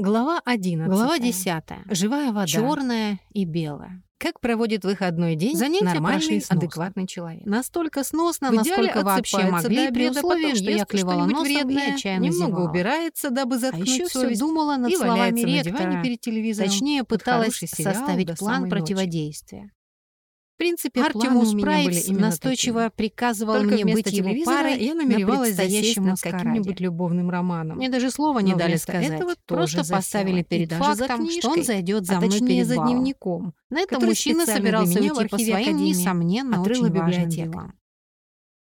Глава 11. Глава 10. Живая вода. Черная и белая. Как проводит выходной день Занятия нормальный, адекватный человек. Настолько сносно, в насколько вообще могли, до при условии, что я клевала носом вредное, и отчаянно немного зевала. убирается, дабы а заткнуть а еще совесть, все думала над и словами ректора, на перед телевизором, Точнее, пыталась составить план противодействия принципе, Артему Спрайвс настойчиво такие. приказывал Только мне быть его парой я намеревалась на предстоящем над каким-нибудь любовным романом. Мне даже слова не Но дали сказать, этого просто поставили перед фактом, книжкой, что он зайдет а за а мной перед за дневником, на этом мужчина собирался уйти по своим, несомненно, очень важным библиотека.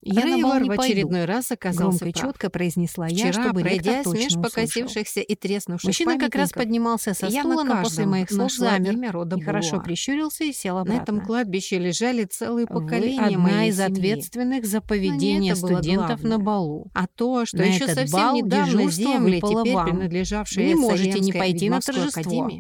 Я на в очередной раз оказался Громко и четко произнесла я, Вчера, чтобы пройдя смеж покосившихся и треснувших Мужчина как раз поднимался со стола, но после моих слов замер и хорошо прищурился и сел обратно. На этом кладбище лежали целые поколения одна из ответственных за поведение студентов на балу. А то, что еще совсем недавно земли, теперь принадлежавшие не можете не пойти на торжество.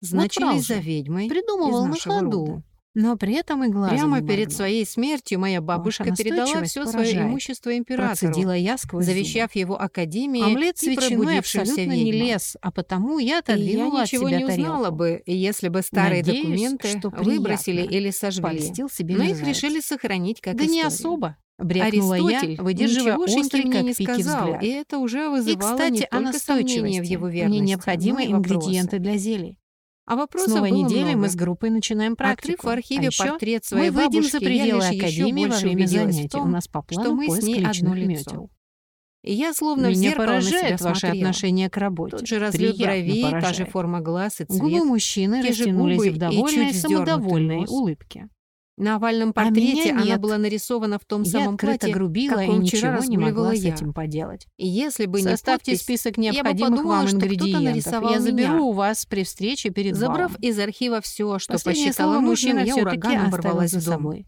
Значились за ведьмой, придумывал на ходу. Но при этом и глазом Прямо перед своей смертью моя бабушка передала все свое имущество императору, я сквозь завещав его академии Омлет и пробудившимся не лез, а потому я отодвинула от себя не узнала бы, если бы старые документы выбросили или сожгли. Но их решили сохранить как Да не особо. Брякнула Аристотель, я, выдерживая острый, мне не сказал, взгляд. и это уже вызывало и, кстати, не только сомнения в его верности, Мне необходимые ингредиенты для зелий. А вопросов с новой недели много. мы с группой начинаем практику. А Открыв в архиве а портрет своей мы выйдем бабушки, за пределы я академии во время занятий. Том, У нас по плану что мы поиск с ней одно лицо. Метел. И я словно Меня в поражает ваше смотрела. отношение к работе. Тот же разлет бровей, поражает. та же форма глаз и цвет. Губы мужчины те же растянулись губы в довольной, и самодовольной улыбке. На овальном а портрете она была нарисована в том я самом платье, грубила как и вчера разгуливала я. С этим поделать. И если бы не Составьте подпись, список необходимых подумала, вам ингредиентов. Что я заберу меня. у вас при встрече перед Забрав вами. из архива все, что Последнее посчитала мужчина, я ураганом ворвалась в дом.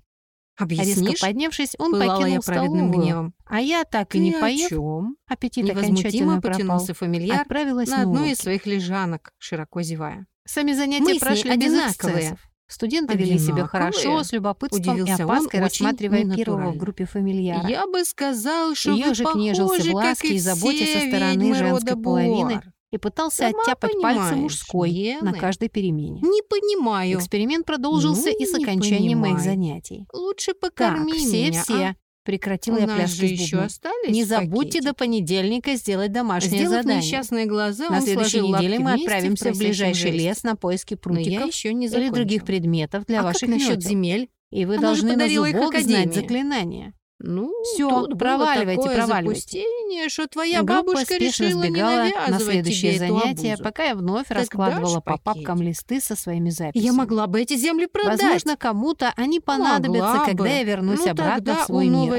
Объяснишь? Резко поднявшись, он Пылала покинул я праведным гневом. А я так и не поев, чем? аппетит Невозмутимо окончательно потянулся фамильяр отправилась на, на одну из своих лежанок, широко зевая. Сами занятия прошли без эксцессов. Студенты Одинаковые. вели себя хорошо, с любопытством Удивился и опаской, рассматривая первого в группе фамильяра. Я бы сказал, что Ежик вы похожи, как и, и заботе со стороны женской половины. Буар и пытался Сама оттяпать пальцы мужской Гены. на каждой перемене. Не понимаю. Эксперимент продолжился ну, и с окончанием понимаю. моих занятий. Лучше покорми так, все, меня, а? все. А? Прекратила У я пляски же еще остались Не забудьте до понедельника сделать домашнее Сделав задание. несчастные глаза, на следующей неделе мы отправимся в ближайший вместе. лес на поиски прутиков еще не или других предметов для а ваших как насчет земель? И вы Она должны на зубок знать заклинания. Ну, Все, проваливайте, такое проваливайте. запустение, что твоя бабушка решила не на следующее тебе занятие, обузу. пока я вновь так раскладывала по папкам листы со своими записями. Я могла бы эти земли продать. Возможно, кому-то они понадобятся, могла когда бы. я вернусь ну, обратно в свой мир.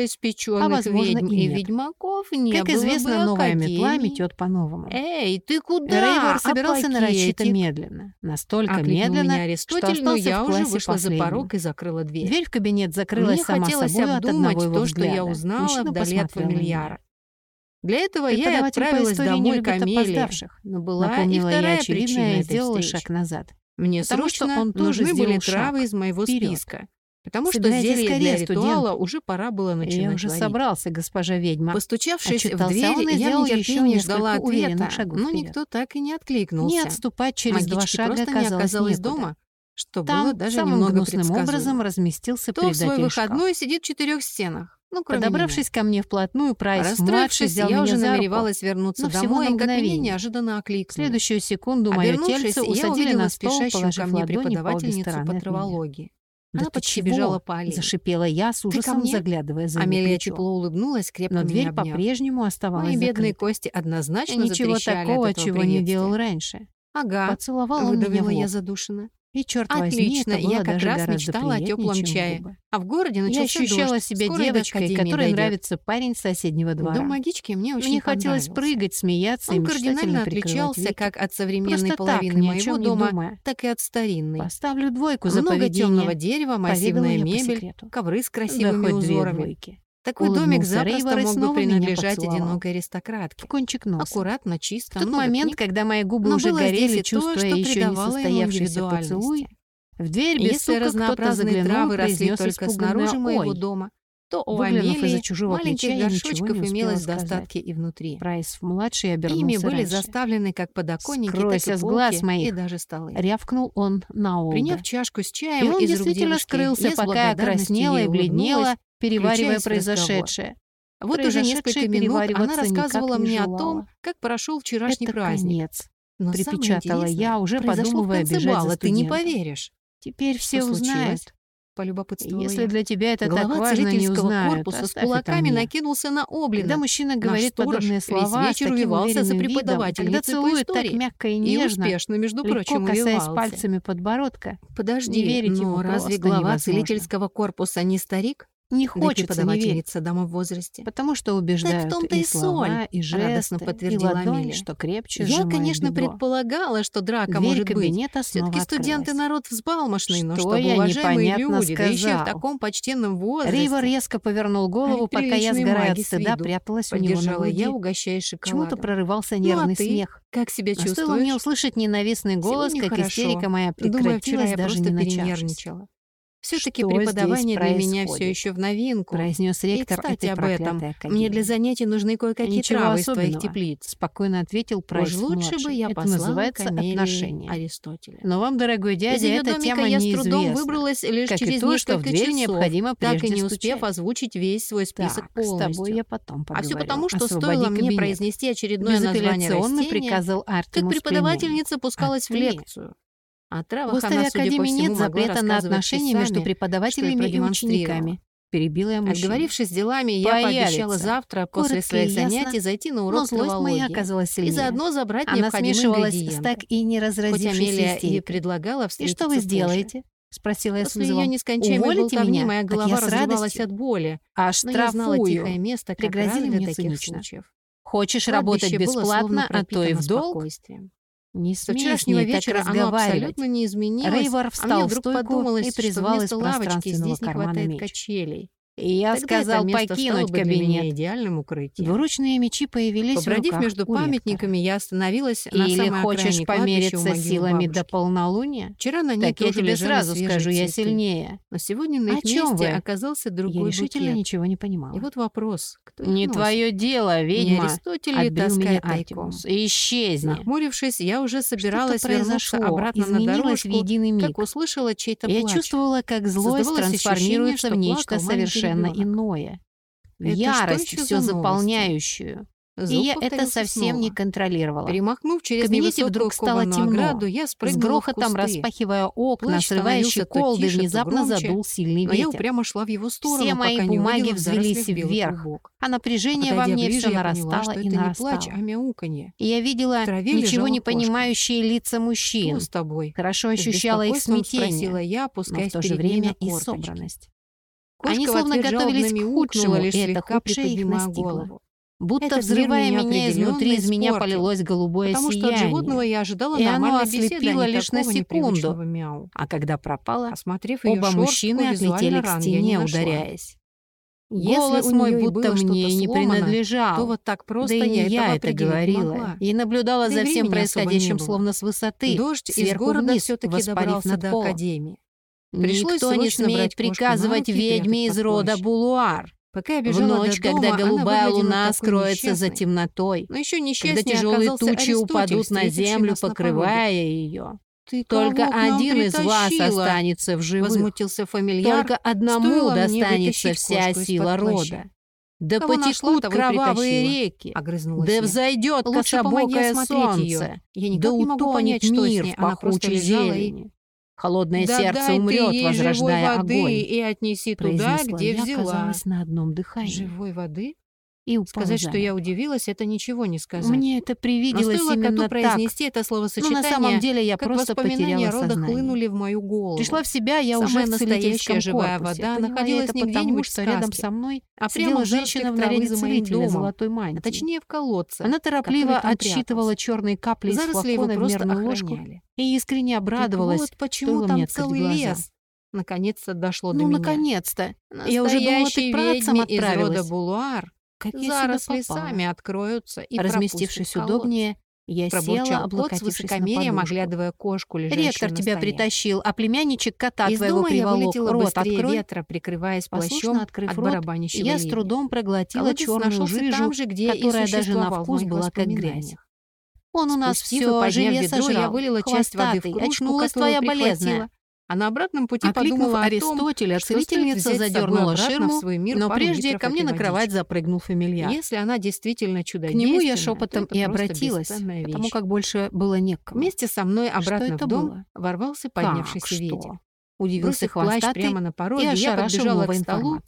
А возможно, ведьм и, и ведьмаков не Как было известно, бы новая метла метет по-новому. Эй, ты куда? Рейвор а собирался а нарочито медленно. Настолько Окликнул медленно, что остался но я в уже вышла последним. за порог и закрыла дверь. Дверь в кабинет закрылась Мне сама собой от одного его что я узнала Мужчина вдали от фамильяра. Для этого я и отправилась домой к Амелии, но была и вторая причина, я сделала шаг назад. Мне потому срочно что он тоже нужны были травы из моего вперед. списка, потому что зелье для ритуала уже пора было начинать Я уже собрался, госпожа ведьма. Постучавшись в дверь, я нетерпение ждала ответа, но никто так и не откликнулся. Не отступать через два шага просто оказалось дома, что Там было даже самым немного гнусным образом разместился Кто в свой выходной сидит в четырех стенах, ну, Подобравшись меня. ко мне вплотную, Прайс расстроившись, взял я уже намеревалась вернуться но домой, как меня неожиданно окликнули. Следующую секунду мое тельце усадили на стол, положив ко мне преподавательницу по травологии. Да Она почти бежала по аллее. Зашипела я, с ужасом заглядывая за Амелия плечо. тепло улыбнулась, крепко Но дверь по-прежнему оставалась Мои бедные кости однозначно Ничего такого, чего не делал раньше. Ага, поцеловала выдавила меня я задушенно. И, черт Отлично, это было я как даже раз мечтала о теплом чае. А в городе начался Я ощущала дождь. себя Скоро девочкой, которой нравится парень соседнего двора. Дом магички мне очень Мне хотелось прыгать, смеяться Он и кардинально отличался как от современной Просто половины так, моего дома, так и от старинной. Поставлю двойку за Много поведение. темного дерева, массивная мебель, ковры с красивыми да узорами. Такой домик а запросто мог бы принадлежать одинокой аристократке. В кончик носа. Аккуратно, чисто. В тот момент, когда мои губы уже горели, чувствуя еще не состоявшийся поцелуй, в дверь без стука разнообразные травы росли только снаружи моего дома, то у Амелии маленьких горшочков имелось достатки и внутри. Прайс-младший обернулся Ими были раньше. заставлены как подоконники, Скройся так и полки, с глаз моих. и даже столы. Рявкнул он на Олга. Приняв чашку с чаем, и он из действительно скрылся, пока я краснела и бледнела, переваривая произошедшее. Вот уже несколько минут она рассказывала мне о том, как прошел вчерашний Это праздник. Конец. Но припечатала я, уже подумывая бежать за ты не поверишь. Теперь все узнают Если для тебя это Глава так важно, не узнают. корпуса с кулаками накинулся на Облина. Когда мужчина говорит Наш подобные слова, весь вечер увивался за преподавателем, когда целует по так мягко и нежно, и успешно, между легко прочим, касаясь увивался. пальцами подбородка. Подожди, не верить но ему разве глава невозможно. целительского корпуса не старик? Не хочется преподавательница дамы в возрасте. Потому что убеждают так в том-то и, и слова, и жесты, радостно подтвердила и ладони, что крепче Я, конечно, бедро. предполагала, что драка Дверь может кабинета быть. Все-таки студенты народ взбалмошный, но чтобы я уважаемые люди, сказал. да еще в таком почтенном возрасте. Рива резко повернул голову, а пока я, сгорая от стыда, пряталась у него на груди. я, угощая шоколадом. Чему-то прорывался нервный ну, а ты? смех. Как себя чувствуешь? А стоило мне услышать ненавистный голос, как истерика моя прекратилась даже не перенервничала. Все-таки преподавание для меня все еще в новинку. Произнес ректор И, кстати, об этом. Академии. Мне для занятий нужны кое-какие травы из твоих теплиц. Спокойно ответил Пройс Уж лучше младший. бы я это называется отношения. Аристотеля. Но вам, дорогой дядя, эта тема я неизвестна. с трудом выбралась лишь как через и то, что в дверь часов, необходимо так и не успев стучать. озвучить весь свой список так, полностью. с тобой я потом а поговорю. А все потому, что Освободи стоило кабинет. мне произнести очередное название растения, приказал Артемус как преподавательница пускалась в лекцию. А в уставе Академии нет запрета на отношения между преподавателями и учениками. Перебила я мужчину. Отговорившись делами, я Появится. пообещала завтра Коротко после своих ясно, занятий зайти на урок травологии. оказалась сильнее. И заодно забрать Она необходимые смешивалась с так и не разразившейся и предлагала встретиться И что вы сделаете? — спросила я После с вызовом. нескончаемой Уволите меня? моя голова так я разрывалась от боли. А штрафую. тихое место, как Пригрозили раз таких цинично. случаев. Хочешь Кладбище работать бесплатно, а то и в долг? Не с вчерашнего вечера оно абсолютно не изменилось. Рейвор встал а мне вдруг в стойку подумалось, и призвал из пространственного кармана меч. качелей. И я Тогда сказал покинуть кабинет. идеальным укрытием. Двуручные мечи появились Побродив в руках между памятниками, я остановилась Или на самой хочешь помериться силами бабушки. до полнолуния? Вчера на ней так я тебе сразу скажу, я сильнее. Но сегодня на их месте оказался другой я решительно букет. ничего не понимала. И вот вопрос. Кто не носит? твое дело, ведьма. Не Аристотель ли таскает тайком? Исчезни. Нахмурившись, я уже собиралась вернуться обратно на дорожку, в единый миг. как услышала чей-то плач. Я чувствовала, как злость трансформируется в нечто совершенное совершенно иное. Ярость, все заполняющую. Звук и я это совсем снова. не контролировала. Перемахнув через в кабинете вдруг стало темно. Ограду, я с грохотом распахивая окна, Плащ срывающий колды, тише, внезапно громче, задул сильный а ветер. я упрямо шла в его сторону, Все мои бумаги взвелись вверх, а напряжение Подойдя во мне ближе, все нарастало поняла, и нарастало. Плач, а мяуканье. И я видела ничего не понимающие лица мужчин. С тобой? Хорошо ощущала их смятение, я, но в то же время и собранность. Кошка Они словно готовились к худшему, и это худшее их настигло. Будто это взрывая меня изнутри, из меня полилось голубое потому сияние. Потому что от животного я ожидала и оно а ослепило беседы, лишь на секунду. Мяу. А когда пропало, Осмотрев оба шорстку, мужчины отлетели к стене, ударяясь. Если Голос мой будто мне не принадлежал. То вот так просто да и я это говорила. Могла. И наблюдала Ты за всем происходящим словно с высоты, Дождь из города все-таки добрался до полом. Академии. Пришлось Никто не смеет приказывать ведьме из рода Булуар. Пока я бежала в ночь, до дома, когда голубая луна скроется за темнотой, но еще когда тяжелые тучи упадут на землю, покрывая ее. Ты Только один из вас останется в живых. Возмутился фамильяр. Только одному Стоило достанется вся сила рода. Да Кого потекут кровавые реки, да взойдет кособокое солнце, да утонет мир в пахучей зелени. Холодное да сердце умрет, ты возрождая живой воды и отнеси туда, где я, взяла. на одном дыхании. Живой воды? и упал Сказать, замер. что я удивилась, это ничего не сказать. Мне это привиделось Но стоило именно коту произнести так. это словосочетание, Но на самом деле я просто потеряла рода хлынули в мою голову. Пришла в себя, я Самая уже в настоящая живая корпусе. вода, я находилась это не потому, что сказки. рядом со мной а сидела женщина в наряде целителя золотой мантии, а точнее в колодце. Она торопливо отсчитывала черные капли из флакона в мерную ложку и искренне обрадовалась, вот почему там целый лес. Наконец-то дошло ну, до меня. Ну, наконец-то. Я уже думала, ты к отправилась. из рода Булуар как я сюда заросли сами откроются и Разместившись удобнее, Я села, облокотившись на подушку. оглядывая кошку, лежащую Ректор тебя притащил, а племянничек кота Из твоего дома я приволок. вылетела Рот открой. ветра, прикрываясь плащом открыв от рот, Я с трудом проглотила черную жижу, там же, где которая даже на вкус была как грязь. Он у нас все желе ведро, я сожрал. вылила часть воды в кружку, очнулась твоя болезная. А на обратном пути Окликнув подумала о том, Аристотеля, что целительница задернула в ширму, свой мир но прежде ко мне на кровать запрыгнул фамильяр. Если она действительно К чудодейственна, нему я то шепотом и обратилась, потому как больше было некому. Вместе со мной обратно в дом было? ворвался поднявшийся ветер. Удивился хвостатый прямо на и пороге, я ошарашил подбежала к столу,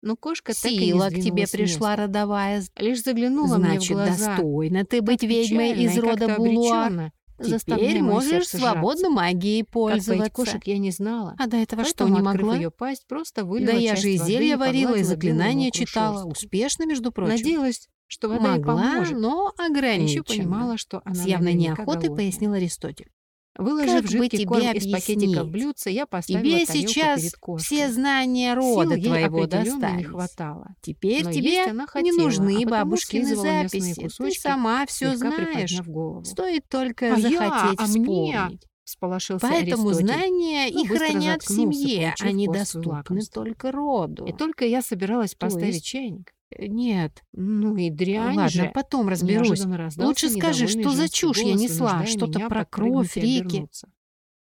но кошка так и не Сила к тебе пришла родовая. Лишь заглянула мне в Значит, глаза. достойно ты быть ведьмой из и рода заставляя Теперь можешь свободно магией Как поить пользоваться. кошек я не знала. А до этого что, не могла? ее пасть, просто вылила Да я же и зелья варила, и заклинания читала. Успешно, между прочим. Надеялась, что вода Могла, поможет. но А ограниченно. еще понимала, что она С явной неохотой голодная. пояснил Аристотель. Выложив Как бы жидкий тебе корм из пакетика в объяснить? блюдце, я поставила Тебе тарелку сейчас перед кошкой. все знания Сил рода ей твоего определенно не достались. хватало. Теперь Но тебе она не хотела, нужны а бабушкины записи. Ты кусочки, сама все знаешь. голову. Стоит только А я? захотеть А мне? вспомнить. Всполошился Поэтому Аристотель. знания но и хранят в семье, они доступны только роду. И только я собиралась То поставить есть? чайник. Э, Нет, Ну и дрянь ладно, же. потом разберусь. Лучше скажи, что за чушь я несла? Что-то про кровь, реки.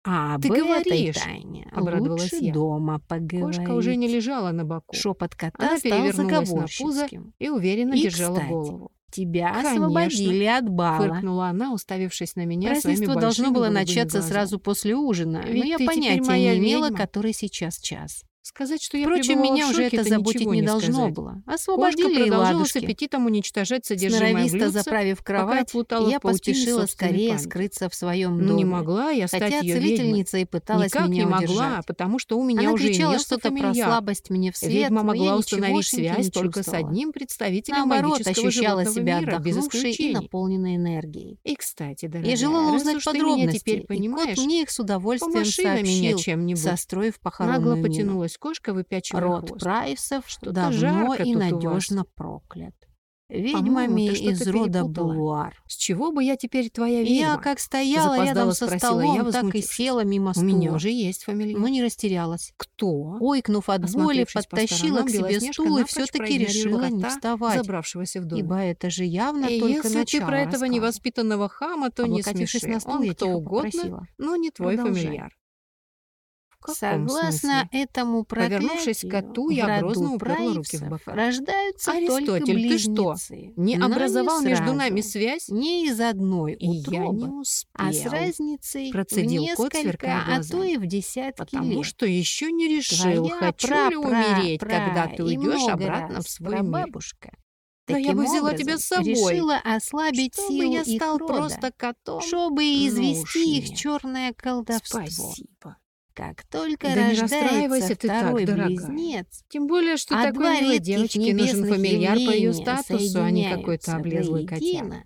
А Ты этой говоришь, тайне обрадовалась лучше я. дома поговорить. Кошка уже не лежала на боку Шепот кота Она стал перевернулась на пузо заговорщицким. и уверенно И, держала кстати, голову. Тебя Конечно, освободили от бала. Фыркнула она, уставившись на меня Празднество должно было начаться глазами. сразу после ужина, но Ведь я ты теперь понятия не имела, который сейчас час. Сказать, что я Впрочем, меня в уже шоке, это заботить не не должно сказать. было. Кошка Освободили и продолжала с аппетитом уничтожать содержимое Сноровисто блюдца, заправив кровать, я в паутине поспешила скорее памяти. скрыться в своем Ну, доме. не могла я стать Хотя ее целительница и пыталась Никак меня не могла, удержать. потому что у меня Она уже кричала что-то про слабость мне вслед, Ведьма но я могла установить связь только с одним представителем Наоборот, ощущала себя мира, отдохнувшей и наполненной энергией. И, кстати, дорогая, Я желала узнать меня подробности, теперь и кот мне их с удовольствием меня сообщил, чем-нибудь. состроив похоронную Нагло потянулась кошка, выпячивая Род хвост. Прайсов Что-то давно и у надежно проклят. Ведьмами ты из рода. Булуар. С чего бы я теперь твоя И Я ведьма? как стояла рядом со спросила я, столом, так и села мимо У стула. меня уже есть фамильяр. Но не растерялась. Кто? Ойкнув от боли, по подтащила к сторонам, себе Белоснежка стул и все-таки решила не вставать. забравшегося в дом. Ибо это же явно И только если ты начало про этого невоспитанного хама, то не смеши. на стул, Он кто угодно, попросила. но не твой Продолжай. фамильяр. Согласно этому Повернувшись к коту, я грозно уперла руки в бока. Рождаются только Аристотель, ты что. Не но образовал между сразу. нами связь? Не из одной И я не утробы, успел. а с разницей Процедил в несколько, а то и в десятки Потому лет. что еще не решил, Твоя хочу ли пра-пра- умереть, пра- когда ты уйдешь обратно в свой мир. прабабушка. Да я Таким бы взяла тебя с собой. Решила ослабить Чтобы силу я их стал рода, просто котом. чтобы Ну извести их нет. черное колдовство. Спасибо. Как только Да не рождается ты так, второй дорогая. близнец, Тем более, что а такой милой девочке нужен фамильяр по ее статусу, а не какой-то облезлый воедино,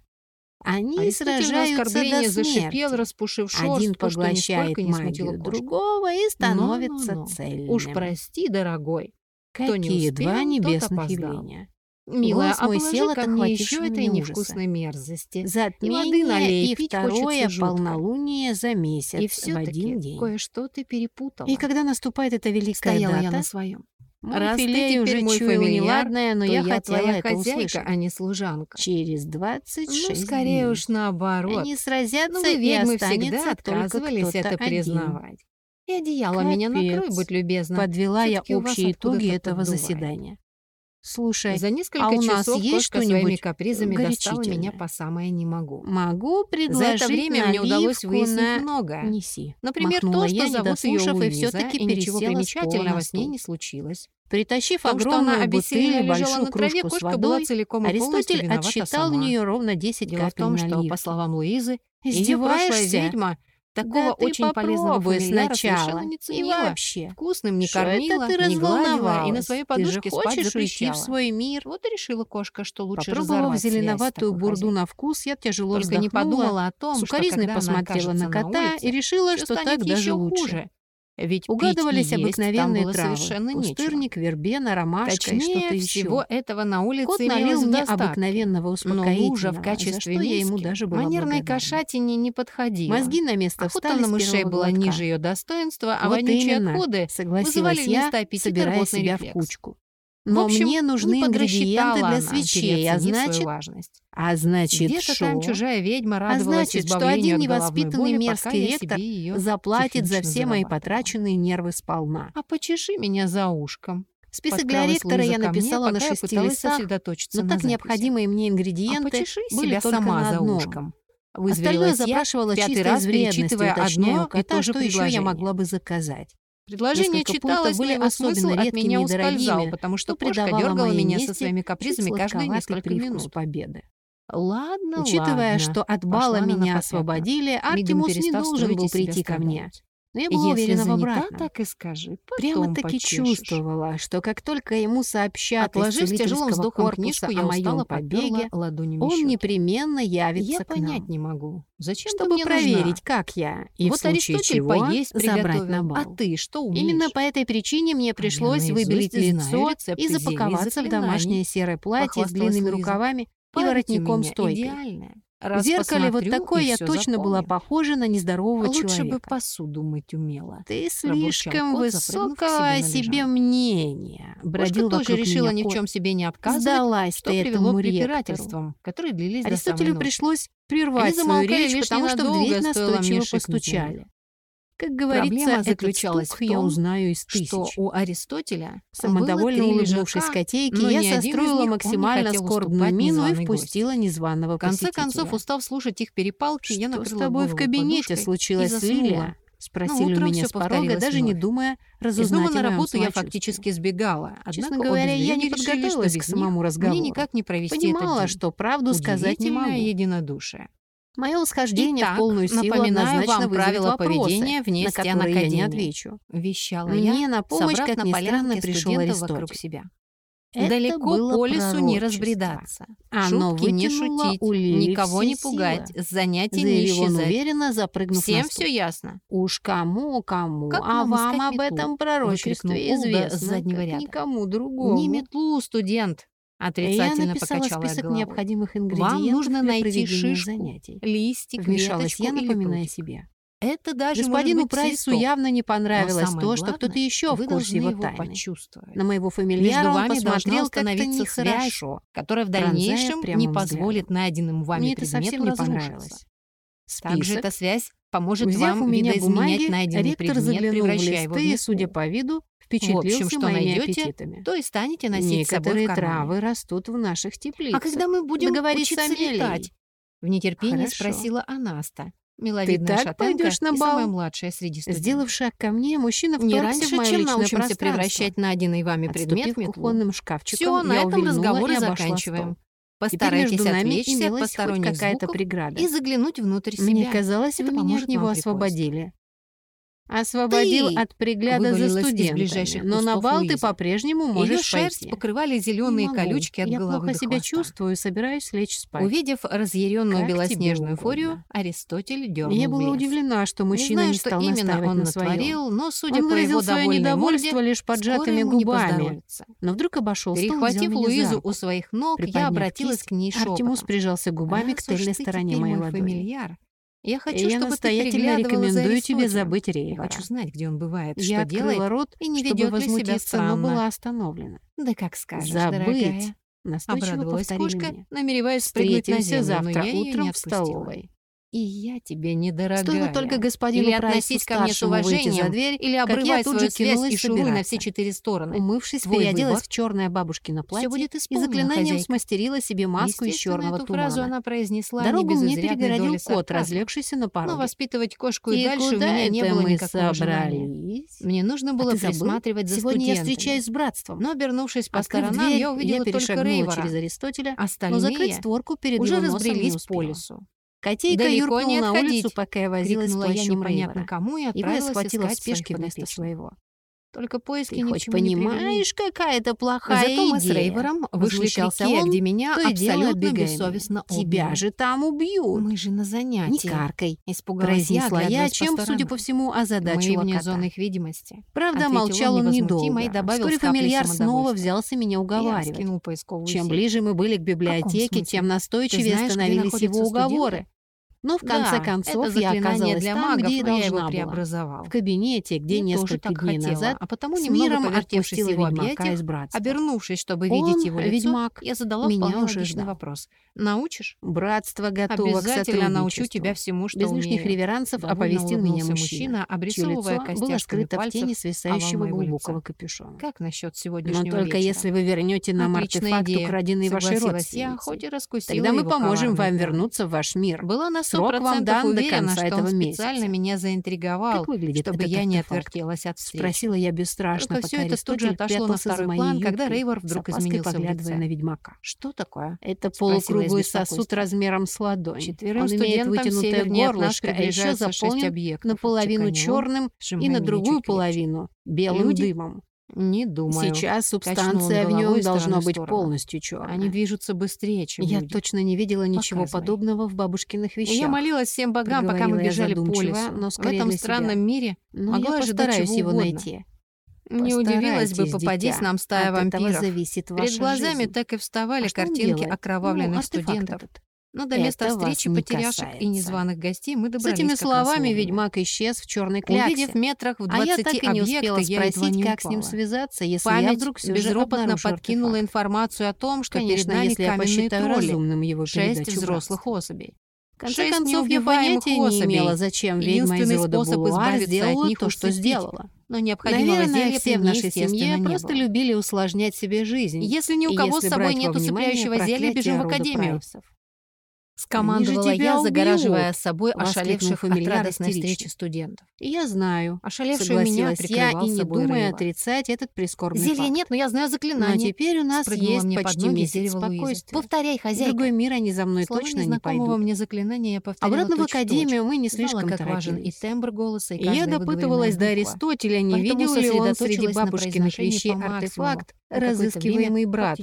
Они Аристотель сражаются до зашипел, смерти. распушив шерсть, Один то, что поглощает не смутило магию другого и становится Ну-ну-ну. цельным. Уж прости, дорогой. кто не Какие успел, два небесных явления. Милая, а от положи-ка мне еще этой невкусной мерзости. Затмение налей, и второе полнолуние за месяц И в все-таки один день. кое-что ты перепутала. И когда наступает эта великая Стояла я дата, на своем. мой Раз ты уже мой чуял фамильяр, неладное, но я я хотела это хозяйка, услышать. а не служанка. Через 26 Ну, скорее дней. уж наоборот. Они сразятся, Но вы, и ведьмы, всегда отказывались это один. признавать. И одеяло меня накрой, Капец. будь любезна. Подвела я общие итоги этого поддувает. заседания. Слушай, За несколько а у нас часов есть кошка своими капризами достала меня по самое не могу. могу За предложить это время мне удалось выяснить на... многое. Неси. Например, Махнула то, что я, зовут ее Луиза, и ничего пересела примечательного с ней не случилось. Притащив том, огромную бутыль большую на кружку с водой, целиком Аристотель отсчитал в нее ровно 10 Дело в капель том, что, по словам Луизы, ее прошлая ведьма такого да ты очень полезного фамильяра сначала. И вообще, Вкусным не кормила, ты не гладила и на своей Ты подушке спать хочешь уйти в свой мир? Вот и решила кошка, что лучше Попробовав зеленоватую бурду на вкус, я тяжело Только не подумала о том, что сукоризной когда посмотрела на кота и решила, что так даже ведь Угадывались обыкновенные травы. совершенно Кустырник, вербена, ромашка Точнее, и что-то еще. всего этого на улице Кот налил мне обыкновенного успокоительного, но в качестве за ему даже была манерной кошатине не подходила. Мозги на место а Охота на мышей была ниже ее достоинства, а вот вонючие отходы вызывали я, собирая себя в кучку. Но в общем, мне нужны ингредиенты для свечей, а значит... Важность. А значит, Где-то там чужая ведьма а радовалась А значит, что один невоспитанный мерзкий ректор заплатит за все мои потраченные нервы сполна. А почеши меня за ушком. Список для ректора я написала мне, на шести листах, но так необходимые мне а ингредиенты а были только на одном. За ушком. Остальное запрашивала чисто раз, из вредности, уточняю, одно, и то, что еще я могла бы заказать. Предложение Несколько читалось, были но его смысл от меня ускользал, потому что кошка дергала меня со своими капризами каждые несколько минут. победы. Ладно, Учитывая, ладно. что от бала меня освободили, Артемус не должен был прийти ко мне. Но я была Если уверена в обратном. так и скажи. Прямо-таки чувствовала, что как только ему а сообщат Отложив с тяжелым вздохом книжку я о моем побеге, он щеки. непременно явится я к нам. понять не могу. Зачем Чтобы мне проверить, нужна? как я. И вот в случае чего поесть забрать на а бал. А ты что умеешь? Именно по этой причине мне пришлось а выбелить лицо и запаковаться в домашнее серое платье с длинными рукавами и воротником стойкой. Идеальная раз В зеркале вот такое я точно была похожа на нездорового Лучше человека. Лучше бы посуду мыть умела. Ты слишком высокого о себе мнения. Бродил Пушка тоже решила ни в чем себе не отказывать, Сдалась что ты привело к препирательствам, которые длились Аристотелю до пришлось прервать Они свою речь, потому что в дверь настойчиво постучали. Как говорится, заключалась в том, знаю из тысяч. что у Аристотеля Самодовольно улыбнувшись котейке, я состроила максимально скорбную мину и впустила незваного В конце концов, устав слушать их перепалки, я накрыла с тобой в кабинете случилось, Лилия? Ну, Спросили у меня с порога, даже не думая разузнать Из дома на работу я фактически сбегала. Честно говоря, я не подготовилась к самому разговору. Мне никак не провести Понимала, что правду сказать не могу. единодушие. Мое восхождение Итак, в полную силу напоминаю вам правила вопросы, поведения вне на стен Академии. Я не отвечу. Вещала Мне я, на помощь, как на полянке пришел вокруг себя. Это Далеко по лесу не разбредаться. Оно Шутки не шутить, никого не пугать, с занятий не исчезать. уверенно, запрыгнув Всем все ясно. Уж кому-кому, как а вам об метлу? этом пророчестве известно, с ряда. никому другому. Не метлу, студент отрицательно я покачала список головой. необходимых ингредиентов Вам нужно найти шишку, занятий. листик, Вмешалась я, напоминая себе. Это даже Господину Прайсу явно не понравилось то, что кто-то еще в курсе его тайны. На моего фамильяра он посмотрел как-то нехорошо, которая в дальнейшем не позволит взгляду. найденным вами Мне предмету не понравилось. Список. Также эта связь поможет Взяв вам у меня видоизменять бумаги, найденный предмет, превращая в листы, судя по виду, впечатлился что найдете, то и станете носить Некоторые с собой травы растут в наших теплицах. А когда мы будем учиться Лилей? летать? В нетерпении Хорошо. спросила Анаста. Миловидная Ты так пойдешь на бал? самая младшая среди студентов. Сделав шаг ко мне, мужчина вторгся Не раньше, в мое чем научимся превращать найденный вами предмет в кухонным шкафчиком, Все, на этом разговоре и заканчиваем. Постарайтесь отвлечься от посторонних какая-то преграда. и заглянуть внутрь себя. Мне казалось, Это поможет меня от него освободили освободил ты от пригляда за студентами, но на бал ты по-прежнему можешь Её шерсть пойти. покрывали зеленые колючки от я головы Я плохо до себя хвоста. чувствую, собираюсь лечь спать. Увидев разъяренную белоснежную фурию, Аристотель дернул Я была удивлена, что мужчина не, знаю, не стал что именно он на натворил, но, судя он по его свое недовольство морде, лишь поджатыми губами. Но вдруг обошел стол, Перехватив Луизу у своих ног, я обратилась к ней шепотом. Артемус прижался губами к тыльной стороне моей ладони. Я хочу, я чтобы настоятельно ты рекомендую тебе забыть Рейхера. Хочу знать, где он бывает, я что делает, рот, и не чтобы возмутиться, но была остановлена. Да как скажешь, забыть. дорогая. Настойчиво Обрадовалась кошка, мне. намереваясь спрыгнуть на землю, завтра но я утром в столовой. И я тебе недорогая. Стоило только господину или относись ко мне с уважением, за дверь, или обрывай свою связь и шуруй на все четыре стороны. Умывшись, Твой переоделась выбор, в черное бабушкино платье будет и заклинанием хозяйка. смастерила себе маску из черного эту тумана. фразу она произнесла Дорогу мне перегородил кот, разлегшийся на пороге. Но воспитывать кошку и, и дальше у меня не было никакого желания. Мне нужно а было а присматривать за Сегодня я встречаюсь с братством. Но, обернувшись по сторонам, я увидела только Рейвора. через Аристотеля, но закрыть створку перед уже разбрелись по лесу. Котейка юркнула на улицу, пока я возилась с плащом Рейвера. Кому и Ива схватила в спешке вместо своего. Только поиски Ты хоть понимаешь, какая это плохая Зато идея. мы с Рейвером вышли к реке, он, где меня абсолютно бессовестно обнял. Тебя же там убьют. Мы же на занятии. Не каркой. Испугалась я, я чем, по судя по всему, озадачила Мы вне кота. зоны их видимости. Правда, Ответил молчал он, недолго. И добавил Вскоре фамильяр снова взялся меня уговаривать. Я скинул поисковую Чем ближе мы были к библиотеке, тем настойчивее становились его уговоры. Но в конце да, концов я оказалась для там, магов, где и должна я была. В кабинете, где Мне несколько дней хотела, назад а потому с миром отпустила его ведьмака из братства. Обернувшись, чтобы Он, видеть его лицо, ведьмак, я задала меня уже ждал. вопрос. Научишь? Братство готово к сотрудничеству. научу тебя всему, что Без умею. лишних реверансов оповестил меня мужчина, обрисовывая костяшками было скрыто в тени а свисающего глубокого капюшона. Как насчет сегодняшнего Но только если вы вернете нам артефакт, украденный вашей родственницы. Тогда мы поможем вам вернуться в ваш мир. было нас Срок вам дан до конца этого месяца. специально меня заинтриговал, чтобы я не отвертелась от встреч. Спросила я бесстрашно, Только все это тут же отошло на второй план, когда Рейвор вдруг изменился в на ведьмака. Что такое? Это полукруглый сосуд размером с ладонь. Четверым Он имеет вытянутое горлышко, а еще заполнен наполовину черным и на другую половину белым дымом. Не думаю. Сейчас субстанция в нем должно быть полностью черная. Они движутся быстрее, чем Я люди. точно не видела ничего Показывай. подобного в бабушкиных вещах. Я молилась всем богам, пока мы бежали по лесу. Но в этом странном мире ну, но могла ожидать чего его угодно. найти. Не удивилась бы, попадись дитя. нам стая вампиров. зависит ваша Перед глазами жизнь. так и вставали а картинки ну, окровавленных ну, студентов. Этот. Ну Но до места Это встречи не потерявших и незваных гостей мы добрались. С этими словами ведьмак исчез в черной кляксе. Увидев метрах в 20 а я так и не успела спросить, не как с ним связаться, если Память я вдруг безропотно подкинула артефакт. информацию о том, что Конечно, перед нами каменные тролли, его шесть взрослых особей В конце Шесть концов, я понятия не имела, зачем ведьма из рода способ Булуар сделала от них то, что сделала. Но необходимого Наверное, все в нашей семье просто любили усложнять себе жизнь. Если ни у кого с собой нет усыпляющего зелья, бежим в академию. Скомандовала я, загораживая убьют, собой ошалевших от радостной встречи студентов. И я знаю, ошалевшую меня я и не думая отрицать этот прискорбный Зелья факт. нет, но я знаю заклинание. Но теперь у нас есть мне почти под месяц спокойствия. Повторяй, хозяйка. В другой мир они за мной Слова точно не пойдут. мне заклинания я повторяла Обратно в академию мы не слишком Знала, как важен и тембр голоса, и Я допытывалась до Аристотеля, не видел ли он среди бабушкиных вещей артефакт, разыскиваемый брат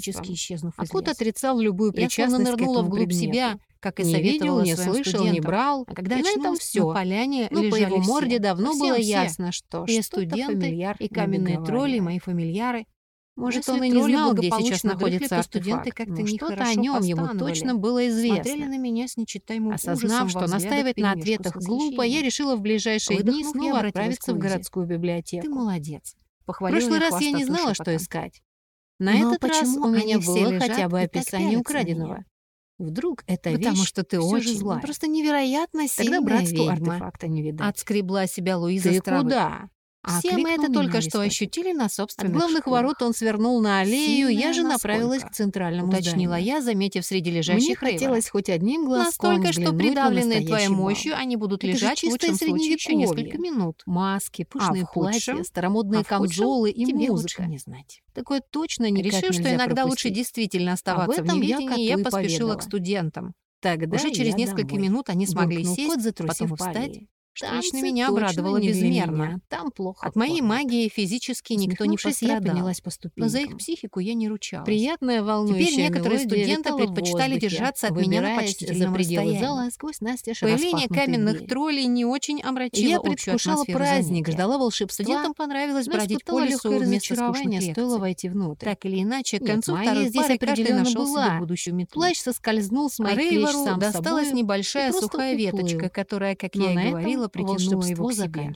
Акут отрицал любую причастность Я нырнула вглубь себя, как и не видел, не слышал, не брал. А когда на этом все. На поляне ну, лежали по его все. давно все, было все. ясно, что и студенты, и каменные тролли, и мои фамильяры. Может, Если он и не знал, где сейчас находится студенты как-то что-то о нем ему точно было известно. Смотрели на меня с нечитаемым Осознав, что настаивать на ответах глупо, я решила в ближайшие дни снова отправиться в городскую библиотеку. Ты молодец. В прошлый раз я не знала, что искать. На Но этот раз у меня было хотя бы описание украденного. Вдруг это Потому вещь что ты очень злая. Просто невероятно сильная Тогда братству ведьма. артефакта не видать. Отскребла себя Луиза Ты куда? А Все мы это только что ощутили на собственных От главных шкурах. ворот он свернул на аллею, Сильно я же направилась к центральному Уточнила я, заметив среди лежащих Мне Рейва. хотелось хоть одним глазком Настолько, что ну придавленные твоей мощью, они будут это лежать в лучшем случае еще несколько минут. Маски, а пышные а платья, старомодные а камзолы и тебе музыка. не знать. Такое точно не Решив, что иногда пропустить. лучше действительно оставаться в неведении, я, я поспешила поведала. к студентам. Тогда Уже через несколько домой. минут они смогли сесть, потом встать что лично меня обрадовало безмерно. Там плохо. От моей магии физически никто не пострадал. я поднялась по ступенькам. Но за их психику я не ручалась. Приятная волнующая Теперь некоторые студенты предпочитали воздухе, держаться от меня на почтительном расстоянии. пределы зала сквозь настежь Появление каменных двери. троллей не очень омрачило Я предвкушала праздник, ждала волшебства. Студентам понравилось бродить по лесу вместо скучных стоило войти внутрь. Так или иначе, к концу Нет, второй здесь пары каждый нашел была. будущую метлу. Плащ соскользнул с моих плеч сам собой. досталась небольшая сухая веточка, которая, как я и говорила, Дело притянуло его к себе.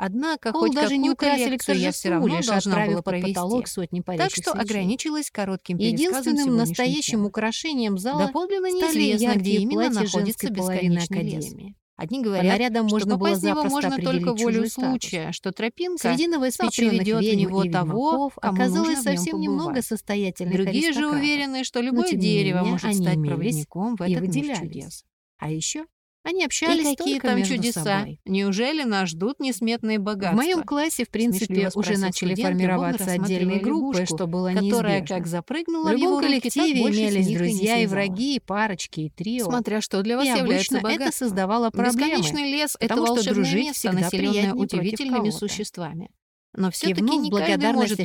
Однако, он хоть даже не украсили что я все равно должна была провести, потолок сотни так что свечей. ограничилась коротким Единственным настоящим дня. украшением зала доподлинно неизвестно, где именно находится бесконечный Академии. Одни говорят, рядом можно что попасть было него можно только волю случая, что тропинка среди новоиспеченных ведет него того, оказалось совсем немного состоятельных Другие же уверены, что любое дерево может стать проводником в этот мир чудес. А еще они И общались какие только там чудеса? собой. Неужели нас ждут несметные В богатства? моем классе, в принципе, уже начали формироваться отдельные группы, что было которая неизбежно. как запрыгнула В в его любом коллективе имелись и друзья и враги, и парочки, и трио. Смотря что для вас и является обычно это создавало проблемы. Бесконечный лес — это потому но все-таки ну, не каждый может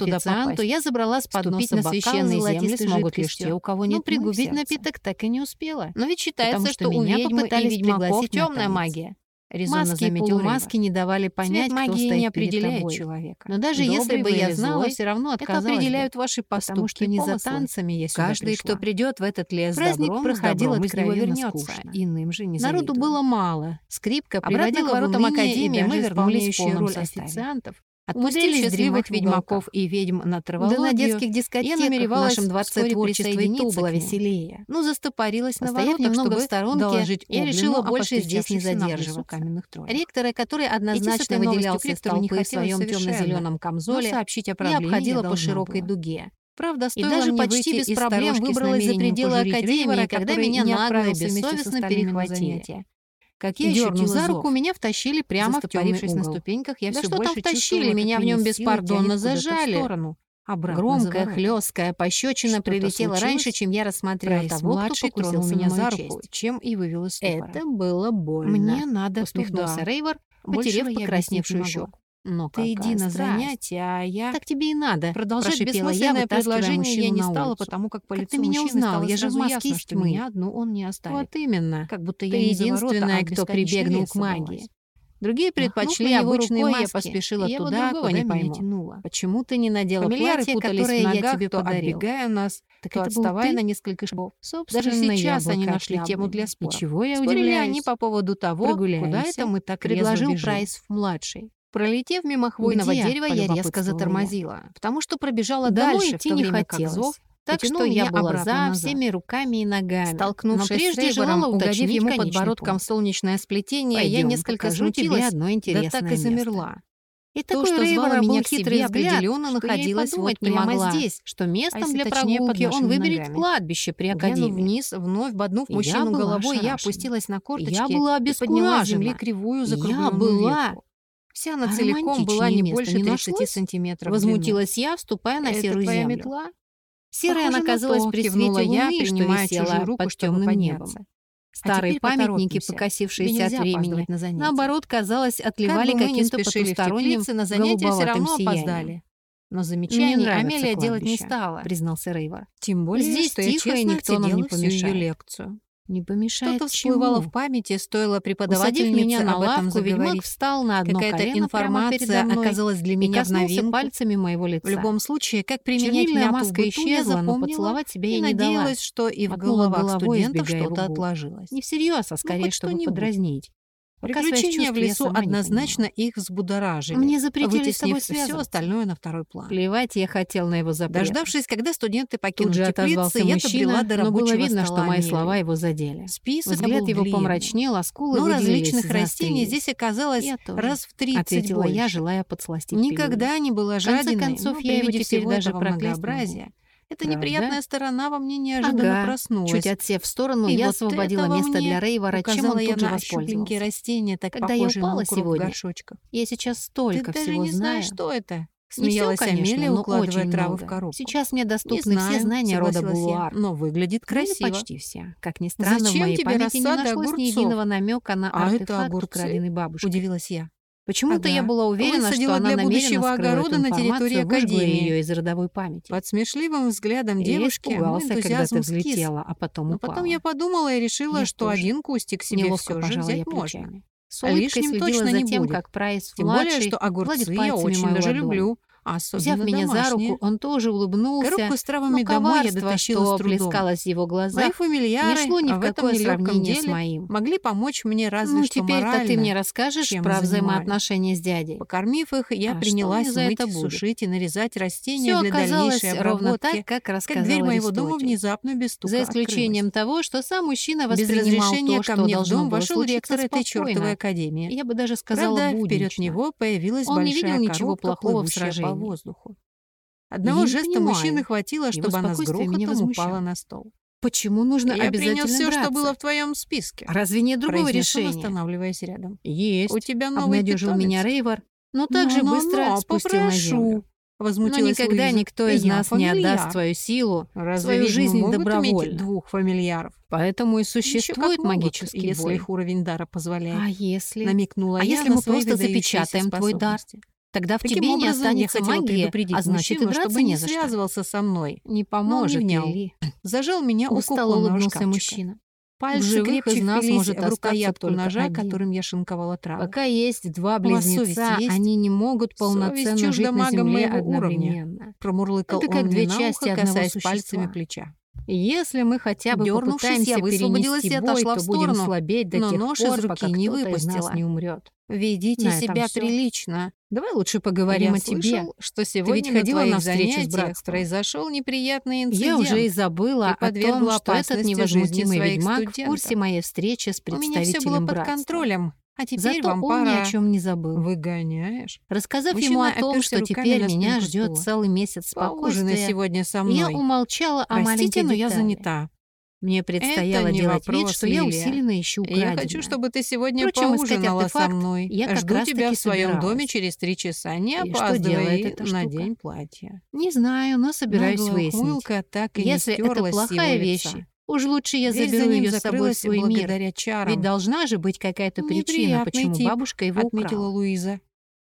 я забрала с подноса на священные земли смогут лишь те, у кого ну, нет ну, Но пригубить напиток так и не успела. Но ведь считается, что, у ведьмы пытались пригласить темная магия. Резонно маски заметил маски не давали понять, Цвет магии кто не определяет тобой. человека. Но даже Добрый если бы я знала, все равно отказалась. Это определяют ваши поступки, потому что не за танцами я сюда Каждый, пришла. кто придет в этот лес Праздник добром, проходил откровенно вернется, скучно. иным же не Народу было мало. Скрипка Обратно приводила к воротам академии, мы вернулись в полном составе. официантов. Отпустили счастливых ведьмаков и ведьм на траволобью. Да на детских дискотеках я намеревалась в нашем дворце творчества и то было веселее. Ну, застопорилась на воротах, немного чтобы в сторонке, доложить я решила а больше здесь не задерживаться. Каменных троек. Ректора, который однозначно выделялся из не в своем темно-зеленом камзоле, сообщить о я обходила по широкой дуге. Правда, стоило и даже почти без проблем выбралась за пределы академии, когда меня нагло и бессовестно перехватили. Как я Дернув за руку, меня втащили прямо, втянувшись на ступеньках. Я да все что там втащили? Меня в нем беспардонно зажали. Сторону. Обратно Громкая, хлесткая пощечина прилетела раньше, чем я рассмотрела Прайс того, младший кто покусил меня за руку, честь. чем и вывел из ступора. Это было больно. Мне надо, усмехнулся Рейвор, потерев покрасневшую щеку но ты иди на занятия, а я... Так тебе и надо. Продолжать бессмысленное предложение я не стала, потому как по как лицу ты меня узнал, я же в маске ясно, что меня одну он не оставит. Вот именно. Как будто ты я единственная, ворота, кто прибегнул к магии. Другие предпочли Махнув обычные маски, я поспешила я туда, куда не пойму. Тянуло. Почему ты не надела Фамильяры платье, путались я тебе то подарил. отбегая нас, так то отставая ты? на несколько шагов. Даже сейчас они нашли тему для спора. И чего я Спорили они по поводу того, куда это мы так Предложил Прайс в младший. Пролетев мимо хвойного Где? дерева, я резко затормозила, потому что пробежала дальше, идти в то не время хотелось. как Зов так что я была назад. всеми руками и ногами. Столкнувшись Но прежде с Эйвором, угодив ему подбородком пункт. солнечное сплетение, Пойдем, я несколько смутилась, одно интересное да так и замерла. Место. И то, что звало меня к себе определенно находилось вот не могла, здесь, что местом для прогулки он выберет ногами. кладбище при Академии. Глянув вниз, вновь боднув мужчину головой, я опустилась на корточки я была и подняла земли кривую закругленную я была ветку. Вся она целиком была не больше 30 сантиметров. Возмутилась я, вступая на Это серую твоя землю. метла? Серая она казалась при свете я, принимая чужую руку под темным небом. А Старые а памятники, покосившиеся от времени, на наоборот, казалось, отливали как бы каким-то потусторонним на занятия все равно сиянием. опоздали. Но замечаний Амелия кладбище, делать не стала, признался Рейвор. Тем более, Здесь что я тихо, честно, и никто нам не помешает. лекцию. Не помешает Что-то всплывало в памяти, стоило преподаватель меня на лавку, ведьмак встал на одно Какая-то информация мной оказалась для меня в новинку пальцами моего лица. В любом случае, как применять Чернильная маска исчезла, но поцеловать тебя я не дала. что и в головах студентов что-то отложилось. Не всерьез, а ну, скорее, чтобы подразнить. Приключения в лесу однозначно их взбудоражили. Мне запретили с тобой связываться. Все остальное на второй план. Плевать, я хотел на его запрет. Дождавшись, когда студенты покинули теплицы, я добрела до но было видно, что мои слова его задели. Список Взгляд его помрачнел, а скулы Но различных растений здесь оказалось раз в 30 Ответила я, желая подсластить Никогда не была жадиной, но при виде всего этого многообразия это Правда? неприятная сторона во мне неожиданно ага. проснулась. Чуть отсев в сторону, и я вот освободила место для Рейвора, чем он тут же воспользовался. растения, так Когда я упала сегодня, горшочка. я сейчас столько Ты всего даже не знаю. знаешь, что это. Смеялась не все, конечно, Амелия, но укладывая очень траву много. в коробку. Сейчас мне доступны знаю, все знания рода Булуар. Я, но выглядит ну красиво. Или почти все. Как ни странно, Зачем в моей тебе памяти не нашлось огурцов? ни единого намека на а артефакт украденной бабушки. Удивилась я. Почему-то ага. я была уверена, что она для намеренно огорода на территории академии ее из родовой памяти. Под смешливым взглядом и девушки испугался, когда ты взлетела, а потом Но потом я подумала и решила, я что тоже. один кустик себе Неловко все же взять можно. С улыбкой а лишним точно за не тем, будет. как Прайс Тем более, что огурцы я очень даже люблю. А Взяв меня за руку, он тоже улыбнулся. Коробку с травами домой я дотащила что с трудом. в его глаза, Мои фамильяры не шло ни а в, в какое сравнение с моим. Могли помочь мне разве ну, что теперь-то ты мне расскажешь про занимались. взаимоотношения с дядей. Покормив их, я а принялась за мыть, это будет? сушить и нарезать растения Все для дальнейшей обработки. ровно так, как рассказал как дверь моего дома внезапно без стука За исключением открылась. того, что сам мужчина воспринимал без разрешения то, ко мне в дом вошел ректор этой чертовой академии. Я бы даже сказала, Правда, вперед него появилась большая не видел ничего плохого в сражении по воздуху. Одного не жеста понимаю. мужчины хватило, чтобы она с грохотом упала на стол. Почему нужно Я обязательно принес все, драться? что было в твоем списке. Разве нет другого решения? останавливаясь рядом. Есть. У тебя новый Обнадежил питомец? меня Рейвор, но также Ну, ну, быстро ну, спустил на землю. попрошу. Но Возмутилась никогда Луиза. никто из Я нас не фамильяр. отдаст свою силу, Разве свою жизнь могут иметь добровольно. двух фамильяров? поэтому и существует могут, магический если бой. их уровень дара позволяет. А если? Намекнула А я если мы просто запечатаем твой дар? Тогда в Таким тебе не останется хотела магии, предупредить а значит и мужчину, драться чтобы не не связывался со мной. Не он поможет, не. Лили. Зажал меня у кухонного шкафчика. мужчина. Пальцы живых крепче из нас может в рукоятку ножа, один. которым я шинковала травы. Пока есть два близнеца, есть? они не могут полноценно жить на земле одновременно. Промурлыкал Это он как мне две части ухо, одного касаясь существа. пальцами плеча. Если мы хотя бы Дёрнувшись, попытаемся я высвободилась перенести и бой, отошла то в будем сторону, слабеть до но тех нож из пор, руки пока не из нас выпустила. не умрет. Ведите На себя всё. прилично. Давай лучше поговорим я о тебе. слышал, что сегодня ведь на ходила на встречу с братством. произошел неприятный инцидент. Я уже и забыла Ты о том, что этот невозмутимый ведьмак в студентов. курсе моей встречи с У меня все представителем было под братства. контролем. А теперь Зато вам он ни о чем не забыл. Выгоняешь? Рассказав Мужчина ему о том, что теперь меня ждет целый месяц спокойствия, сегодня со я мной. умолчала о Простите, маленькой но я занята. Мне предстояло не делать вид, вопрос, что я Лилия. усиленно ищу Я украденное. хочу, чтобы ты сегодня Впрочем, поужинала со мной. я как Жду раз-таки тебя в своем собиралась. доме через три часа. Не И что опаздывай надень платье. Не знаю, но собираюсь Наглая выяснить. так и Если не это плохая вещь. Уж лучше я Дверь заберу ее с собой в свой мир. чарам. Ведь должна же быть какая-то причина, почему тип, бабушка его отметила украла. Луиза.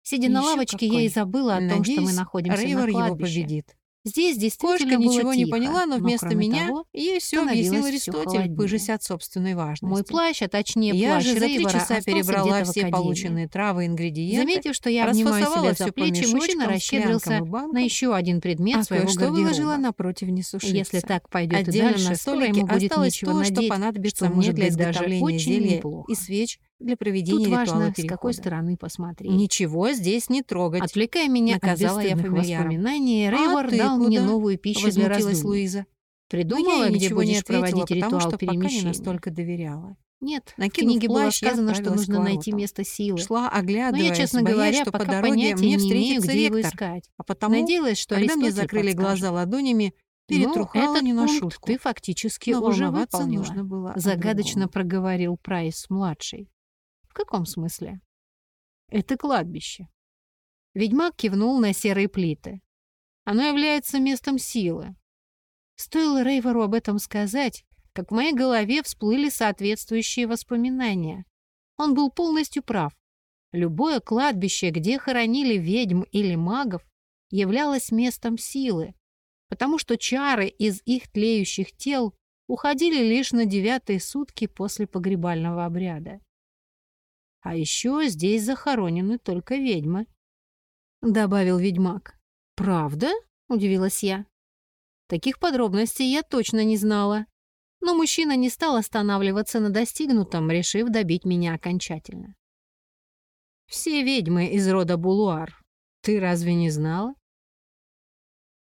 Сидя на Ещё лавочке, я и какой. забыла о том, что мы находимся Рейвор на его кладбище. победит. Здесь действительно Кошка было ничего не тихо, поняла, но вместо кроме меня того, ей все объяснил Аристотель, пыжась от собственной важности. мой плащ, а точнее я плащ же за три часа перебрала все полученные травы и ингредиенты. Заметив, что я обнимаю расфасовала себя за плечи, мужчина расщедрился на еще один предмет а своего кое-что выложила гардероба. на противне сушиться. Если так пойдет и дальше, на столике ему будет осталось нечего то, надеть, что понадобится что мне для изготовления зелья и свеч для проведения Тут ритуала важно, с какой стороны посмотреть. Ничего здесь не трогать. Отвлекая меня от наказала я бесстыдных фамильяром. воспоминаний, «А Рейвор ты дал мне куда?» новую пищу для раздумий. Луиза. Но Придумала, я ей где ничего не будешь проводить потому ритуал что пока не перемещения? настолько доверяла. Нет, в Накинув книге было плащ, я сказано, что нужно найти место силы. Шла, Но оглядываясь, я, честно боясь, говоря, что по пока дороге понятия мне не имею, встретится где его ректор. искать. А потому, Надеялась, что когда мне закрыли подскажет. глаза ладонями, Ну, перетрухала этот не на шутку. ты фактически Но уже выполнила. нужно было Загадочно проговорил Прайс-младший. Каком смысле? Это кладбище. Ведьмак кивнул на серые плиты. Оно является местом силы. Стоило Рейвору об этом сказать, как в моей голове всплыли соответствующие воспоминания. Он был полностью прав. Любое кладбище, где хоронили ведьм или магов, являлось местом силы, потому что чары из их тлеющих тел уходили лишь на девятые сутки после погребального обряда. А еще здесь захоронены только ведьмы, — добавил ведьмак. «Правда?» — удивилась я. Таких подробностей я точно не знала. Но мужчина не стал останавливаться на достигнутом, решив добить меня окончательно. «Все ведьмы из рода Булуар. Ты разве не знала?